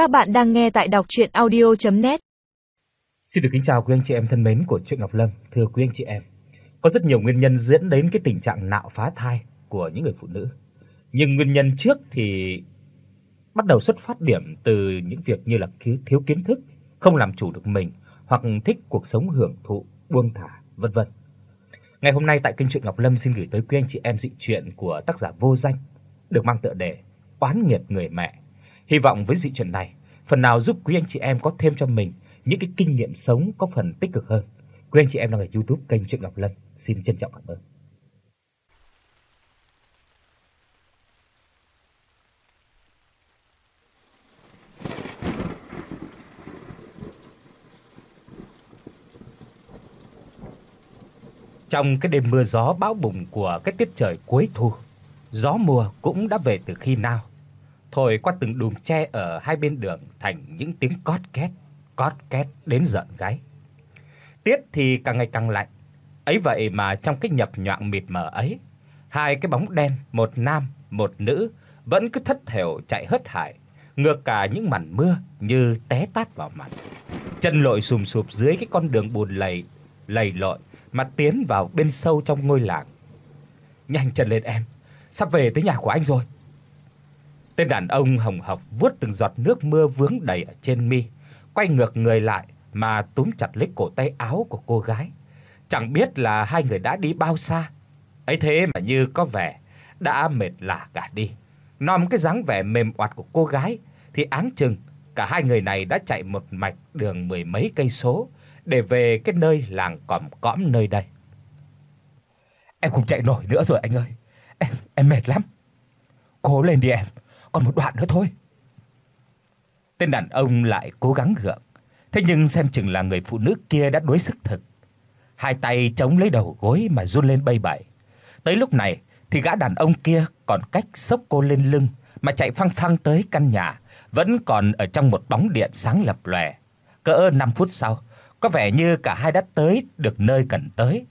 Các bạn đang nghe tại đọc audio net Xin được kính chào quý anh chị em thân mến của truyện Ngọc Lâm, thưa quý anh chị em. Có rất nhiều nguyên nhân dẫn đến cái tình trạng nạo phá thai của những người phụ nữ. Nhưng nguyên nhân trước thì bắt đầu xuất phát điểm từ những việc như là thiếu kiến thức, không làm chủ được mình hoặc thích cuộc sống hưởng thụ, buông thả, vân vân. Ngày hôm nay tại kênh truyện Ngọc Lâm xin gửi tới quý anh chị em dị truyện của tác giả Vô Danh được mang tựa đề Oán nghiệt người mẹ. Hy vọng với dị truyện này phần nào giúp quý anh chị em có thêm cho mình những cái kinh nghiệm sống có phần tích cực hơn. Quý anh chị em đang ở YouTube kênh truyện Ngọc Lâm, xin trân trọng cảm ơn. Trong cái đêm mưa gió bão bùng của cái tiết trời cuối thu, gió mùa cũng đã về từ khi nào. Thổi qua từng đùm tre ở hai bên đường thành những tiếng cót két, cót két đến giận gáy. Tiết thì càng ngày càng lạnh. Ấy vậy mà trong cái nhập nhoạng mịt mờ ấy, hai cái bóng đen, một nam, một nữ vẫn cứ thất thểu chạy hớt hải, ngược cả những màn mưa như té tát vào mặt. Chân lội sùm sụp dưới cái con đường bùn lầy, lầy lội mà tiến vào bên sâu trong ngôi làng. "Nhanh chân lên em, sắp về tới nhà của anh rồi." Tên đàn ông hồng hộc vuốt từng giọt nước mưa vướng đầy ở trên mi, quay ngược người lại mà túm chặt lấy cổ tay áo của cô gái. Chẳng biết là hai người đã đi bao xa. Ấy thế mà như có vẻ đã mệt lả cả đi. Nom cái dáng vẻ mềm oặt của cô gái thì áng chừng cả hai người này đã chạy một mạch đường mười mấy cây số để về cái nơi làng còm cõm nơi đây. Em không chạy nổi nữa rồi anh ơi. Em em mệt lắm. Cố lên đi em, còn một đoạn nữa thôi. Tên đàn ông lại cố gắng gượng, thế nhưng xem chừng là người phụ nữ kia đã đuối sức thực. Hai tay chống lấy đầu gối mà run lên bay bẩy. Tới lúc này thì gã đàn ông kia còn cách xốc cô lên lưng mà chạy phăng phăng tới căn nhà, vẫn còn ở trong một bóng điện sáng lập lòe. Cỡ 5 phút sau, có vẻ như cả hai đã tới được nơi cần tới.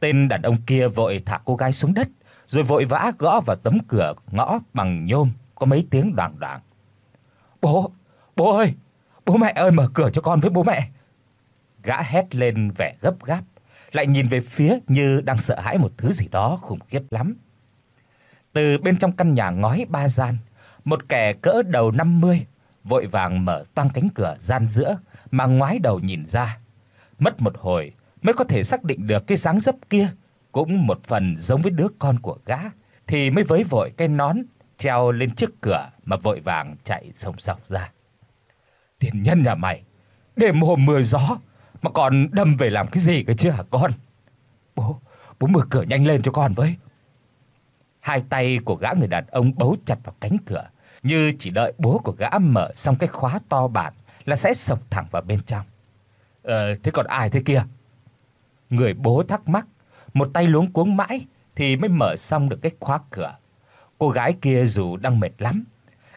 Tên đàn ông kia vội thả cô gái xuống đất, rồi vội vã gõ vào tấm cửa ngõ bằng nhôm có mấy tiếng đoàng đoàng. "Bố, bố ơi, bố mẹ ơi mở cửa cho con với bố mẹ." Gã hét lên vẻ gấp gáp, lại nhìn về phía như đang sợ hãi một thứ gì đó khủng khiếp lắm. Từ bên trong căn nhà ngói ba gian, một kẻ cỡ đầu 50 vội vàng mở toang cánh cửa gian giữa mà ngoái đầu nhìn ra. Mất một hồi mới có thể xác định được cái dáng dấp kia cũng một phần giống với đứa con của gã thì mới với vội cái nón treo lên trước cửa mà vội vàng chạy sông sọc ra. Tiền nhân nhà mày, đêm hôm mưa gió mà còn đâm về làm cái gì cơ chứ hả con? Bố, bố mở cửa nhanh lên cho con với. Hai tay của gã người đàn ông bấu chặt vào cánh cửa, như chỉ đợi bố của gã mở xong cái khóa to bản là sẽ sộc thẳng vào bên trong. Ờ thế còn ai thế kia? Người bố thắc mắc, một tay luống cuống mãi thì mới mở xong được cái khóa cửa. Cô gái kia dù đang mệt lắm,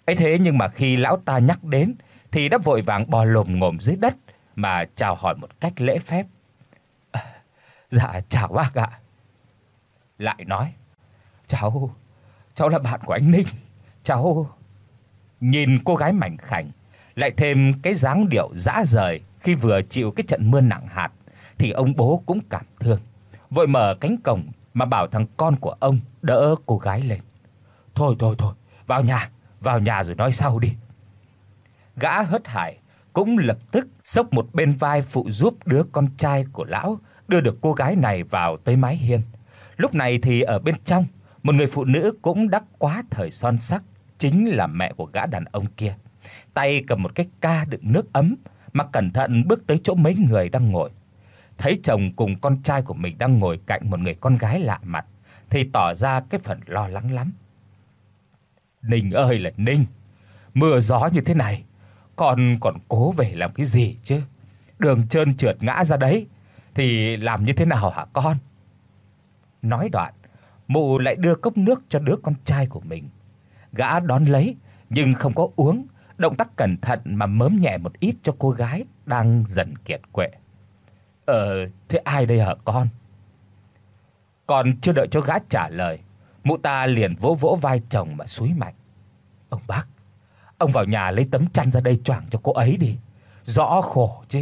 ấy thế nhưng mà khi lão ta nhắc đến thì đã vội vàng bò lồm ngồm dưới đất mà chào hỏi một cách lễ phép. À, dạ chào bác ạ. Lại nói: "Cháu, cháu là bạn của anh Ninh. Cháu" Nhìn cô gái mảnh khảnh, lại thêm cái dáng điệu dã rời khi vừa chịu cái trận mưa nặng hạt thì ông bố cũng cảm thương, vội mở cánh cổng mà bảo thằng con của ông đỡ cô gái lên. "Thôi thôi thôi, vào nhà, vào nhà rồi nói sau đi." Gã hớt hải cũng lập tức xốc một bên vai phụ giúp đứa con trai của lão đưa được cô gái này vào tới mái hiên. Lúc này thì ở bên trong, một người phụ nữ cũng đã quá thời son sắc, chính là mẹ của gã đàn ông kia. Tay cầm một cái ca đựng nước ấm mà cẩn thận bước tới chỗ mấy người đang ngồi. Thấy chồng cùng con trai của mình đang ngồi cạnh một người con gái lạ mặt thì tỏ ra cái phần lo lắng lắm. Ninh ơi là Ninh, mưa gió như thế này, con còn cố về làm cái gì chứ? Đường trơn trượt ngã ra đấy thì làm như thế nào hả con? Nói đoạn, mụ lại đưa cốc nước cho đứa con trai của mình. Gã đón lấy nhưng không có uống, động tác cẩn thận mà mớm nhẹ một ít cho cô gái đang dần kiệt quệ. "Ờ, thế ai đây hả con?" Còn chưa đợi cho gã trả lời, mụ ta liền vỗ vỗ vai chồng mà xúi mạnh. "Ông bác, Ông vào nhà lấy tấm chăn ra đây choàng cho cô ấy đi. Rõ khổ chứ.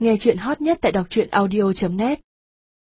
Nghe truyện hot nhất tại doctruyenaudio.net